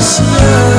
just love.